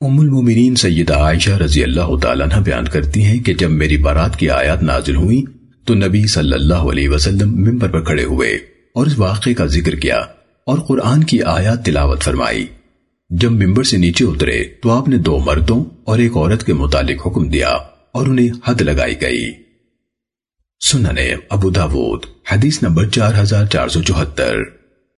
ام المومنین سیدہ عائشہ رضی اللہ تعالیٰ عنہ بیان کرتی ہیں کہ جب میری بارات کی آیات نازل ہوئی تو نبی صلی اللہ علیہ وسلم ممبر پر کھڑے ہوئے اور اس واقعے کا ذکر کیا اور قرآن کی آیات تلاوت فرمائی۔ جب ممبر سے نیچے اترے تو آپ نے دو مردوں اور ایک عورت کے متعلق حکم دیا اور انہیں حد لگائی گئی۔ سننے ابو داود، حدیث نمبر چار ہزار چار سو چوہتر۔